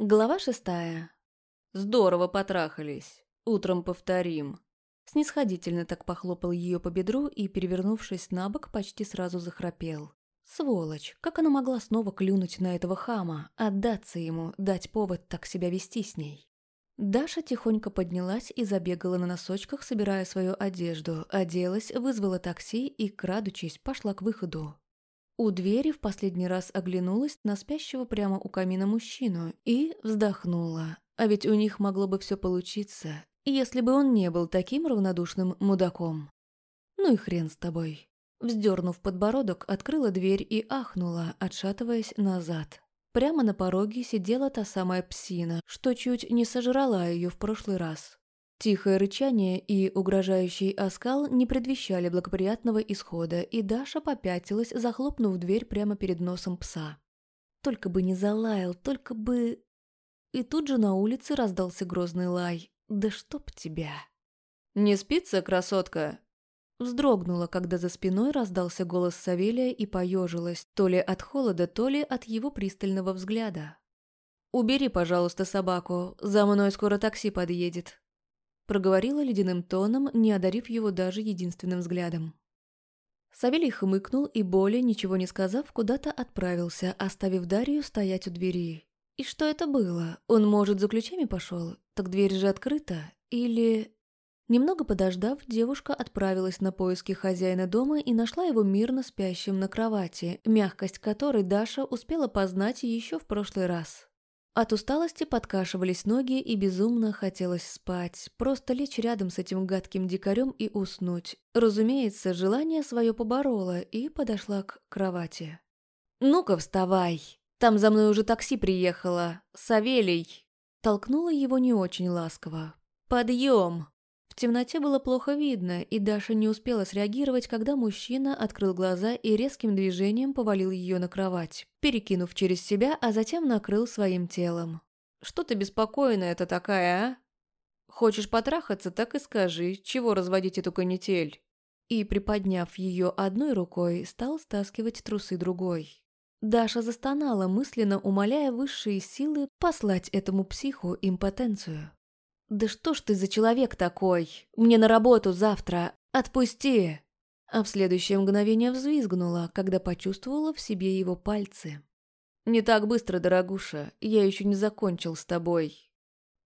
Глава шестая. Здорово потрахались. Утром повторим. Снисходительно так похлопал ее по бедру и, перевернувшись на бок, почти сразу захрапел. Сволочь, как она могла снова клюнуть на этого хама, отдаться ему, дать повод так себя вести с ней? Даша тихонько поднялась и забегала на носочках, собирая свою одежду, оделась, вызвала такси и, крадучись, пошла к выходу. У двери в последний раз оглянулась на спящего прямо у камина мужчину и вздохнула. А ведь у них могло бы все получиться, если бы он не был таким равнодушным мудаком. Ну и хрен с тобой. Вздернув подбородок, открыла дверь и ахнула, отшатываясь назад. Прямо на пороге сидела та самая псина, что чуть не сожрала ее в прошлый раз. Тихое рычание и угрожающий оскал не предвещали благоприятного исхода, и Даша попятилась, захлопнув дверь прямо перед носом пса. Только бы не залаял, только бы... И тут же на улице раздался грозный лай. «Да чтоб тебя!» «Не спится, красотка?» Вздрогнула, когда за спиной раздался голос Савелия и поежилась, то ли от холода, то ли от его пристального взгляда. «Убери, пожалуйста, собаку, за мной скоро такси подъедет», проговорила ледяным тоном, не одарив его даже единственным взглядом. Савелий хмыкнул и, более ничего не сказав, куда-то отправился, оставив Дарью стоять у двери. И что это было? Он, может, за ключами пошел? Так дверь же открыта? Или... Немного подождав, девушка отправилась на поиски хозяина дома и нашла его мирно спящим на кровати, мягкость которой Даша успела познать еще в прошлый раз. От усталости подкашивались ноги и безумно хотелось спать, просто лечь рядом с этим гадким дикарем и уснуть. Разумеется, желание свое поборола и подошла к кровати. «Ну-ка, вставай! Там за мной уже такси приехало. Савелий!» Толкнула его не очень ласково. «Подъем!» Темноте было плохо видно, и Даша не успела среагировать, когда мужчина открыл глаза и резким движением повалил ее на кровать, перекинув через себя, а затем накрыл своим телом. «Что ты беспокойная это такая, а? Хочешь потрахаться, так и скажи, чего разводить эту канитель?» И, приподняв ее одной рукой, стал стаскивать трусы другой. Даша застонала, мысленно умоляя высшие силы послать этому психу импотенцию. «Да что ж ты за человек такой? Мне на работу завтра. Отпусти!» А в следующее мгновение взвизгнула, когда почувствовала в себе его пальцы. «Не так быстро, дорогуша, я еще не закончил с тобой».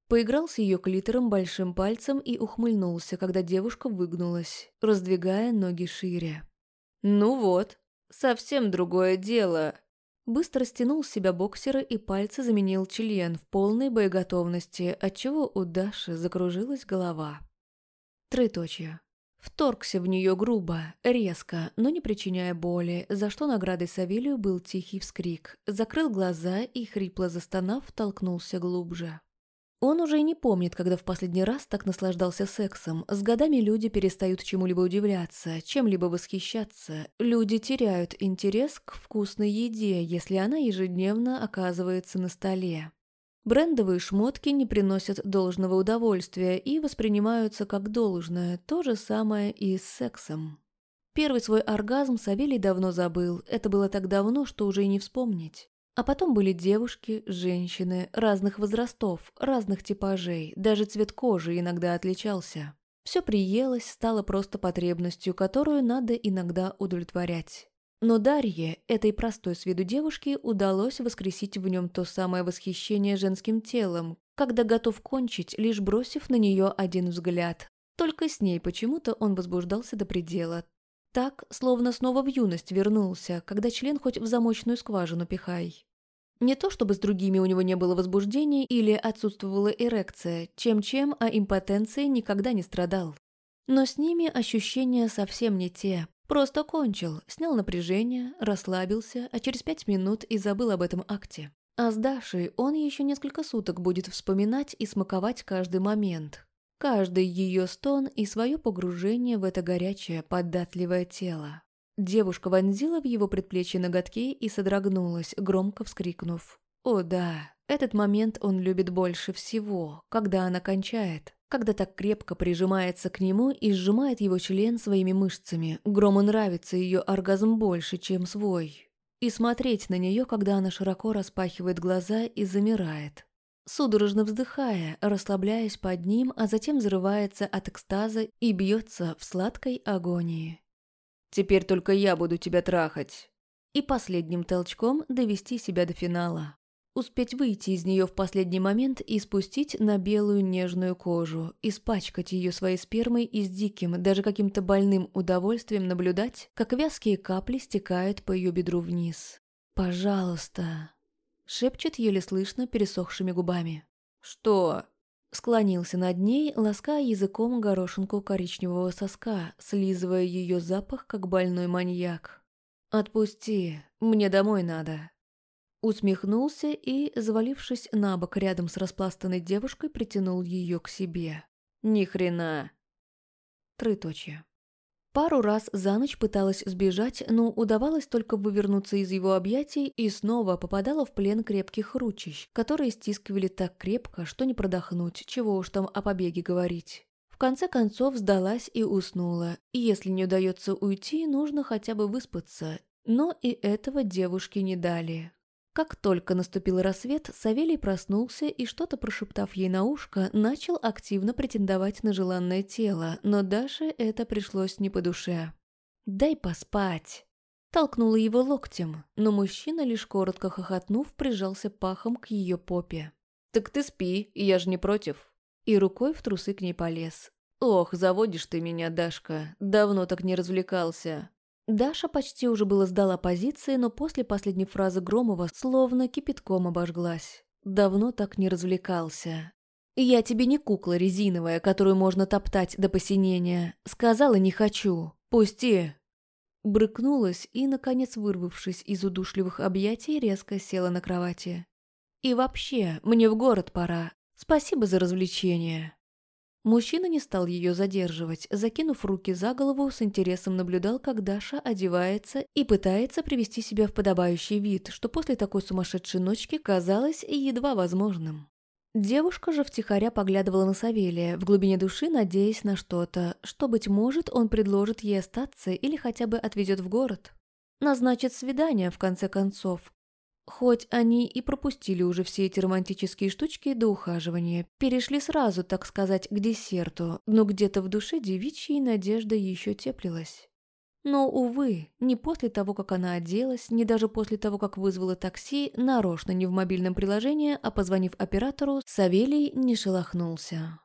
Поиграл с ее клитором большим пальцем и ухмыльнулся, когда девушка выгнулась, раздвигая ноги шире. «Ну вот, совсем другое дело. Быстро стянул с себя боксера и пальцы заменил член в полной боеготовности, отчего у Даши закружилась голова. Троеточие. Вторгся в нее грубо, резко, но не причиняя боли, за что наградой Савелию был тихий вскрик. Закрыл глаза и, хрипло застонав, толкнулся глубже. Он уже и не помнит, когда в последний раз так наслаждался сексом. С годами люди перестают чему-либо удивляться, чем-либо восхищаться. Люди теряют интерес к вкусной еде, если она ежедневно оказывается на столе. Брендовые шмотки не приносят должного удовольствия и воспринимаются как должное, то же самое и с сексом. Первый свой оргазм Савелий давно забыл, это было так давно, что уже и не вспомнить. А потом были девушки, женщины, разных возрастов, разных типажей, даже цвет кожи иногда отличался. Все приелось, стало просто потребностью, которую надо иногда удовлетворять. Но Дарье, этой простой с виду девушке, удалось воскресить в нем то самое восхищение женским телом, когда готов кончить, лишь бросив на нее один взгляд. Только с ней почему-то он возбуждался до предела. Так, словно снова в юность вернулся, когда член хоть в замочную скважину пихай. Не то чтобы с другими у него не было возбуждения или отсутствовала эрекция, чем-чем, а импотенцией никогда не страдал. Но с ними ощущения совсем не те. Просто кончил, снял напряжение, расслабился, а через пять минут и забыл об этом акте. А с Дашей он еще несколько суток будет вспоминать и смаковать каждый момент, каждый ее стон и свое погружение в это горячее, податливое тело. Девушка вонзила в его предплечье ноготки и содрогнулась, громко вскрикнув. «О да, этот момент он любит больше всего, когда она кончает, когда так крепко прижимается к нему и сжимает его член своими мышцами. Грому нравится ее оргазм больше, чем свой. И смотреть на нее, когда она широко распахивает глаза и замирает, судорожно вздыхая, расслабляясь под ним, а затем взрывается от экстаза и бьется в сладкой агонии. «Теперь только я буду тебя трахать». И последним толчком довести себя до финала. Успеть выйти из нее в последний момент и спустить на белую нежную кожу, испачкать ее своей спермой и с диким, даже каким-то больным удовольствием наблюдать, как вязкие капли стекают по ее бедру вниз. «Пожалуйста», — шепчет еле слышно пересохшими губами. «Что?» Склонился над ней, лаская языком горошинку коричневого соска, слизывая ее запах, как больной маньяк. «Отпусти, мне домой надо». Усмехнулся и, завалившись на бок рядом с распластанной девушкой, притянул ее к себе. «Ни хрена!» Трыточье. Пару раз за ночь пыталась сбежать, но удавалось только вывернуться из его объятий и снова попадала в плен крепких ручищ, которые стискивали так крепко, что не продохнуть, чего уж там о побеге говорить. В конце концов сдалась и уснула, и если не удается уйти, нужно хотя бы выспаться. Но и этого девушке не дали. Как только наступил рассвет, Савелий проснулся и, что-то прошептав ей на ушко, начал активно претендовать на желанное тело, но Даше это пришлось не по душе. «Дай поспать!» Толкнула его локтем, но мужчина, лишь коротко хохотнув, прижался пахом к ее попе. «Так ты спи, я же не против!» И рукой в трусы к ней полез. «Ох, заводишь ты меня, Дашка, давно так не развлекался!» Даша почти уже было сдала позиции, но после последней фразы Громова словно кипятком обожглась. Давно так не развлекался. «Я тебе не кукла резиновая, которую можно топтать до посинения. Сказала, не хочу. Пусти!» Брыкнулась и, наконец вырвавшись из удушливых объятий, резко села на кровати. «И вообще, мне в город пора. Спасибо за развлечение». Мужчина не стал ее задерживать, закинув руки за голову, с интересом наблюдал, как Даша одевается и пытается привести себя в подобающий вид, что после такой сумасшедшей ночки казалось едва возможным. Девушка же втихаря поглядывала на Савелия, в глубине души надеясь на что-то, что, быть может, он предложит ей остаться или хотя бы отвезет в город. Назначит свидание, в конце концов, Хоть они и пропустили уже все эти романтические штучки до ухаживания, перешли сразу, так сказать, к десерту, но где-то в душе девичьей надежда еще теплилась. Но, увы, не после того, как она оделась, не даже после того, как вызвала такси, нарочно не в мобильном приложении, а позвонив оператору, Савелий не шелохнулся.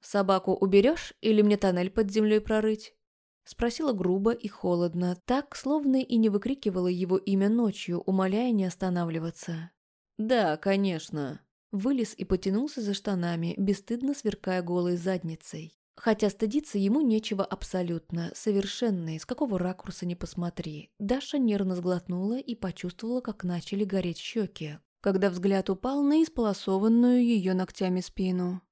«Собаку уберешь или мне тоннель под землей прорыть?» Спросила грубо и холодно, так, словно и не выкрикивала его имя ночью, умоляя не останавливаться. «Да, конечно». Вылез и потянулся за штанами, бесстыдно сверкая голой задницей. Хотя стыдиться ему нечего абсолютно, совершенно, с какого ракурса не посмотри. Даша нервно сглотнула и почувствовала, как начали гореть щеки, когда взгляд упал на исполосованную ее ногтями спину.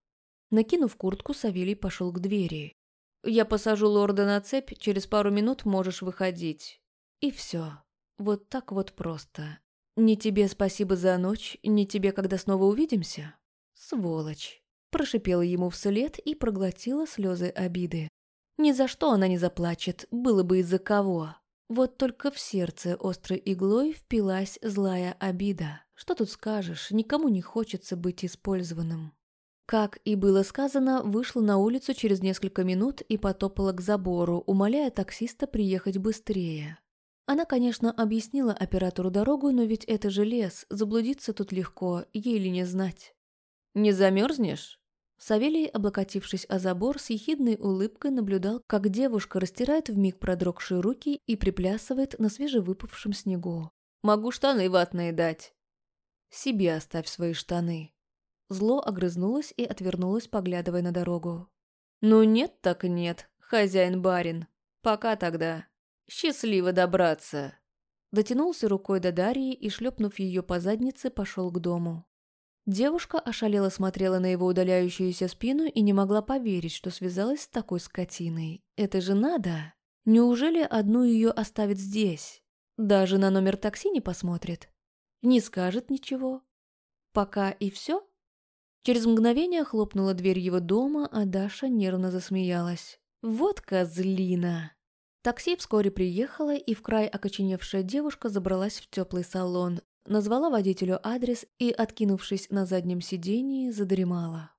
Накинув куртку, Савелий пошел к двери. Я посажу лорда на цепь, через пару минут можешь выходить. И все. Вот так вот просто. Ни тебе спасибо за ночь, ни тебе, когда снова увидимся. Сволочь. Прошипела ему вслед и проглотила слезы обиды. Ни за что она не заплачет, было бы из-за кого. Вот только в сердце острой иглой впилась злая обида. Что тут скажешь, никому не хочется быть использованным. Как и было сказано, вышла на улицу через несколько минут и потопала к забору, умоляя таксиста приехать быстрее. Она, конечно, объяснила оператору дорогу, но ведь это же лес, заблудиться тут легко, ей ли не знать. «Не замерзнешь?» Савелий, облокотившись о забор, с ехидной улыбкой наблюдал, как девушка растирает вмиг продрогшие руки и приплясывает на свежевыпавшем снегу. «Могу штаны ватные дать». «Себе оставь свои штаны», Зло огрызнулась и отвернулась, поглядывая на дорогу. «Ну нет так нет, хозяин-барин. Пока тогда. Счастливо добраться». Дотянулся рукой до Дарьи и, шлепнув ее по заднице, пошел к дому. Девушка ошалела смотрела на его удаляющуюся спину и не могла поверить, что связалась с такой скотиной. Это же надо! Неужели одну ее оставит здесь? Даже на номер такси не посмотрит? Не скажет ничего? Пока и все? Через мгновение хлопнула дверь его дома, а Даша нервно засмеялась. «Вот козлина!» Такси вскоре приехало, и в край окоченевшая девушка забралась в теплый салон. назвала водителю адрес и, откинувшись на заднем сидении, задремала.